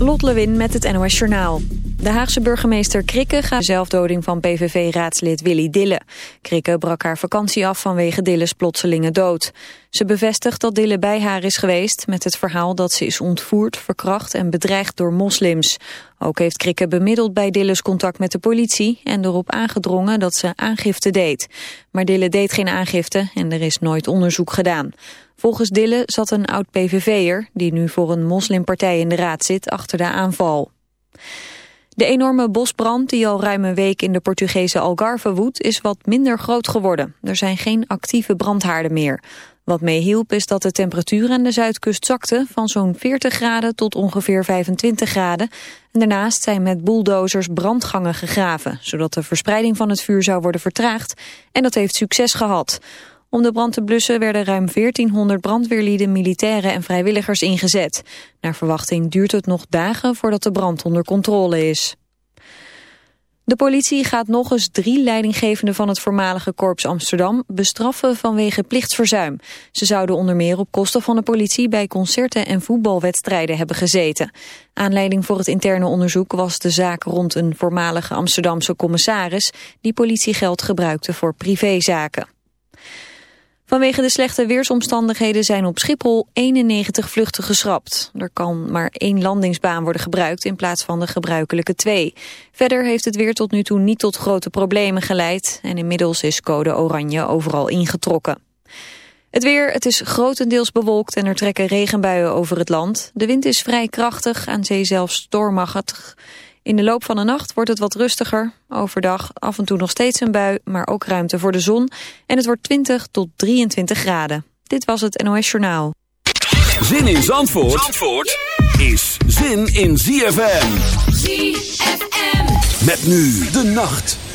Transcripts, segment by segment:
Lot Lewin met het NOS Journaal. De Haagse burgemeester Krikke gaat de zelfdoding van PVV-raadslid Willy Dille. Krikke brak haar vakantie af vanwege Dilles plotselinge dood. Ze bevestigt dat Dille bij haar is geweest met het verhaal dat ze is ontvoerd, verkracht en bedreigd door moslims. Ook heeft Krikke bemiddeld bij Dilles contact met de politie en erop aangedrongen dat ze aangifte deed. Maar Dille deed geen aangifte en er is nooit onderzoek gedaan. Volgens Dille zat een oud-PVV'er, die nu voor een moslimpartij in de raad zit, achter de aanval. De enorme bosbrand die al ruim een week in de Portugese Algarve woedt is wat minder groot geworden. Er zijn geen actieve brandhaarden meer. Wat meehielp is dat de temperatuur aan de zuidkust zakte van zo'n 40 graden tot ongeveer 25 graden. En daarnaast zijn met bulldozers brandgangen gegraven, zodat de verspreiding van het vuur zou worden vertraagd. En dat heeft succes gehad. Om de brand te blussen werden ruim 1400 brandweerlieden, militairen en vrijwilligers ingezet. Naar verwachting duurt het nog dagen voordat de brand onder controle is. De politie gaat nog eens drie leidinggevenden van het voormalige korps Amsterdam bestraffen vanwege plichtsverzuim. Ze zouden onder meer op kosten van de politie bij concerten en voetbalwedstrijden hebben gezeten. Aanleiding voor het interne onderzoek was de zaak rond een voormalige Amsterdamse commissaris die politiegeld gebruikte voor privézaken. Vanwege de slechte weersomstandigheden zijn op Schiphol 91 vluchten geschrapt. Er kan maar één landingsbaan worden gebruikt in plaats van de gebruikelijke twee. Verder heeft het weer tot nu toe niet tot grote problemen geleid... en inmiddels is code oranje overal ingetrokken. Het weer, het is grotendeels bewolkt en er trekken regenbuien over het land. De wind is vrij krachtig, aan zee zelfs stormachtig... In de loop van de nacht wordt het wat rustiger. Overdag af en toe nog steeds een bui, maar ook ruimte voor de zon. En het wordt 20 tot 23 graden. Dit was het NOS Journaal. Zin in Zandvoort, Zandvoort is zin in ZFM. ZFM. Met nu de nacht.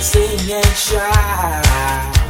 Sing and shout.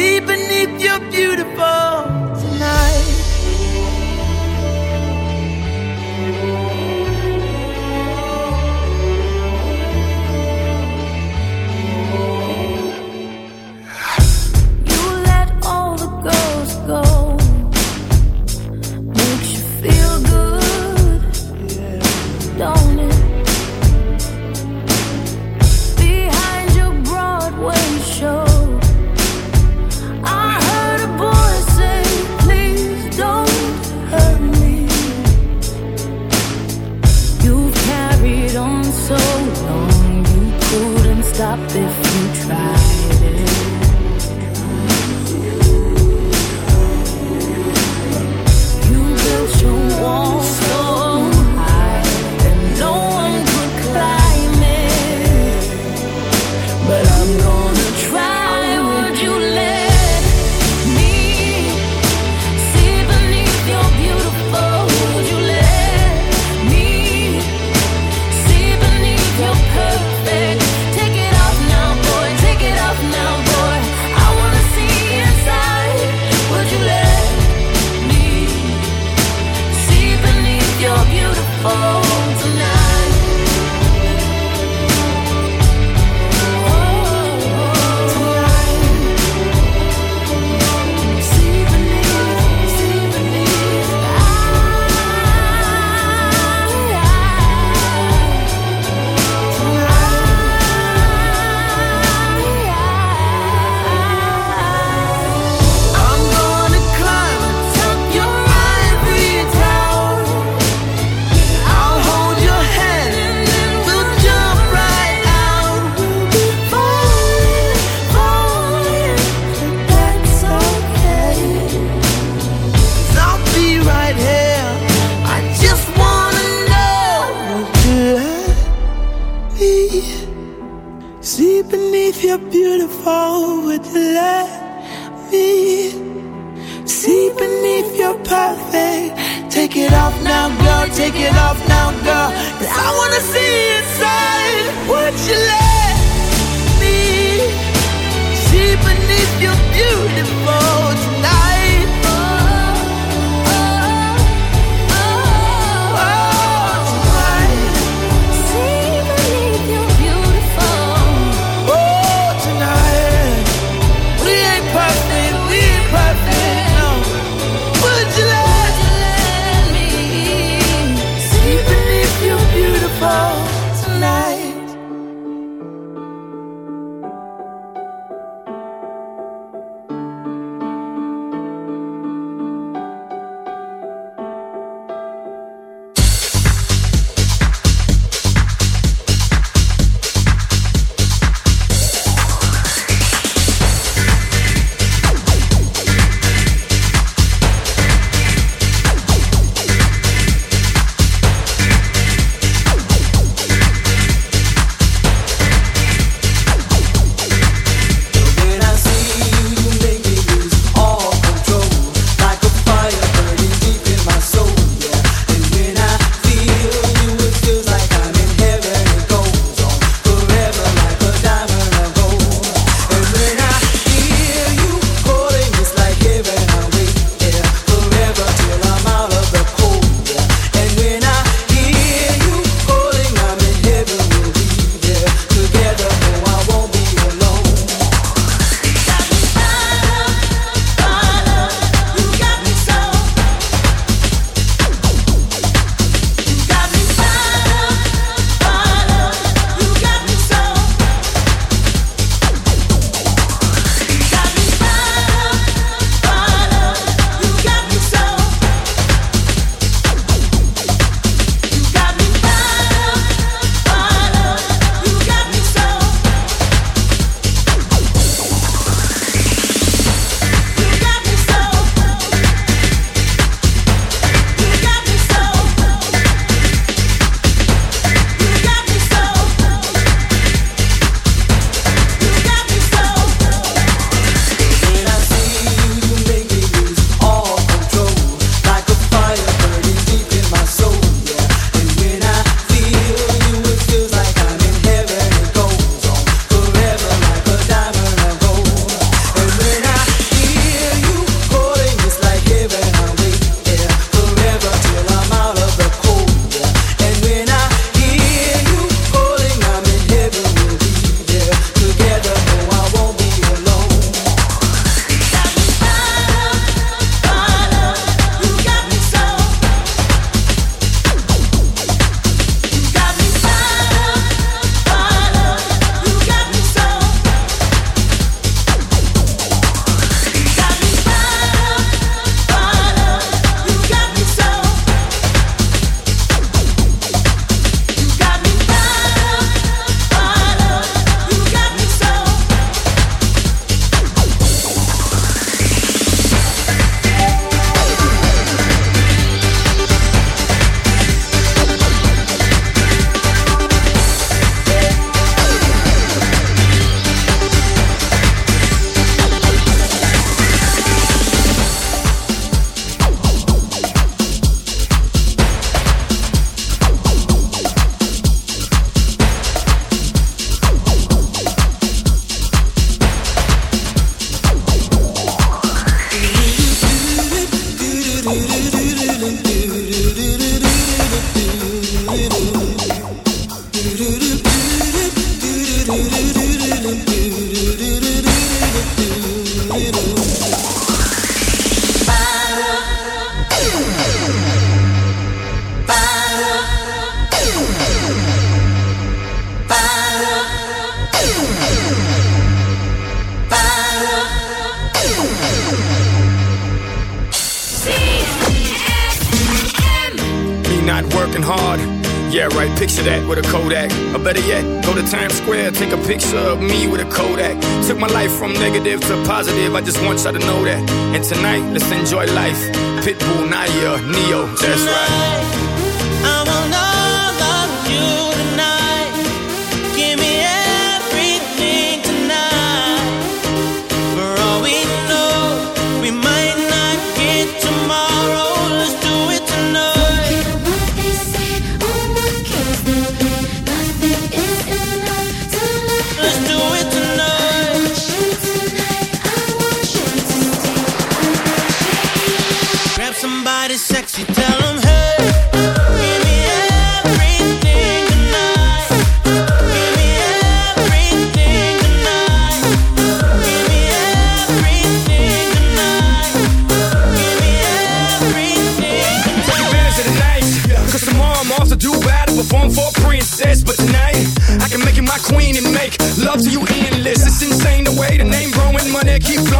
see beneath your beautiful tonight?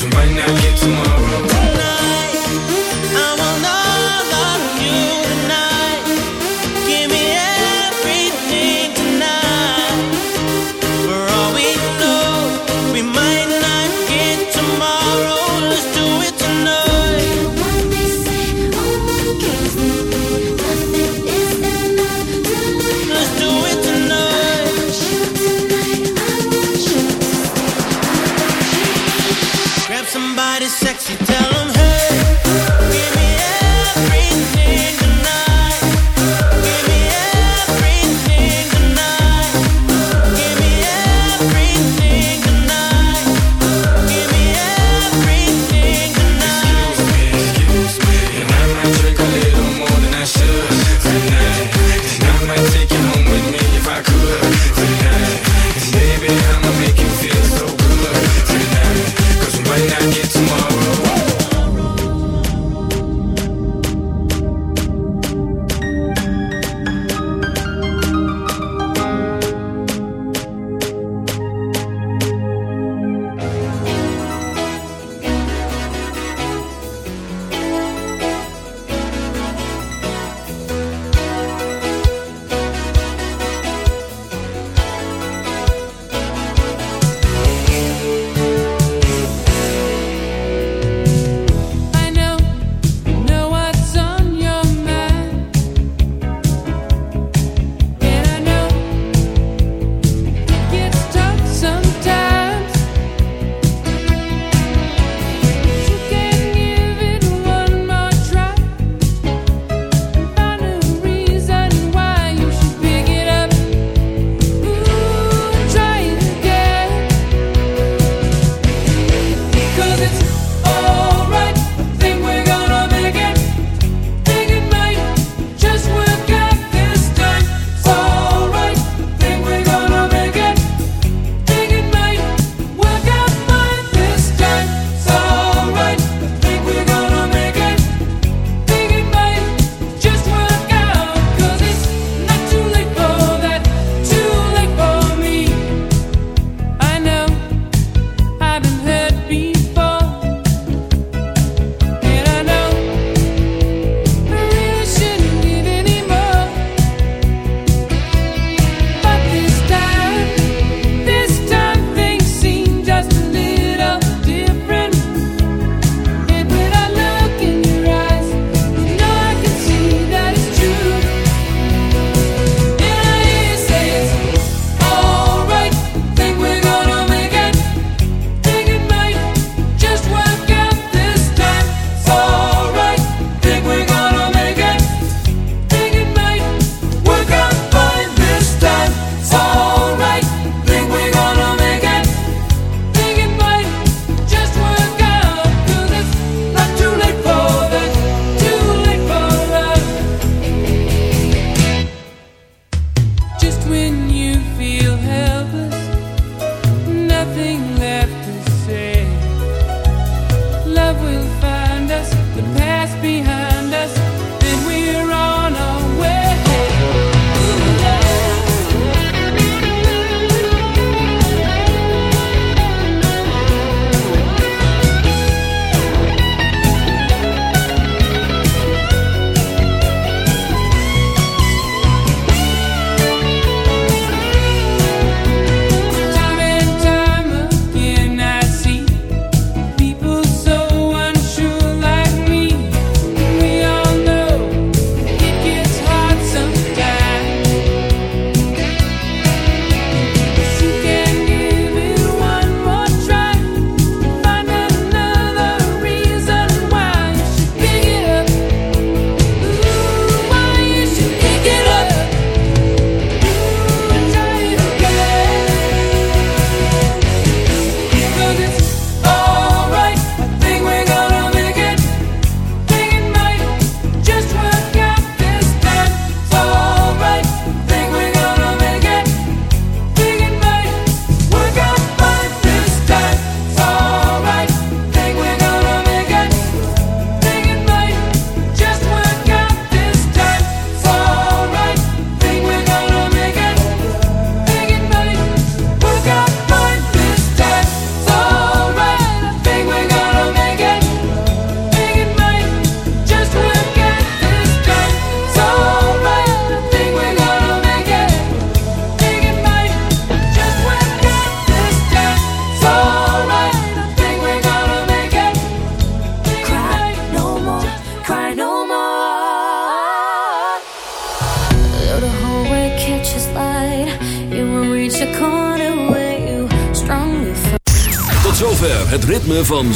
Cause might not get tomorrow.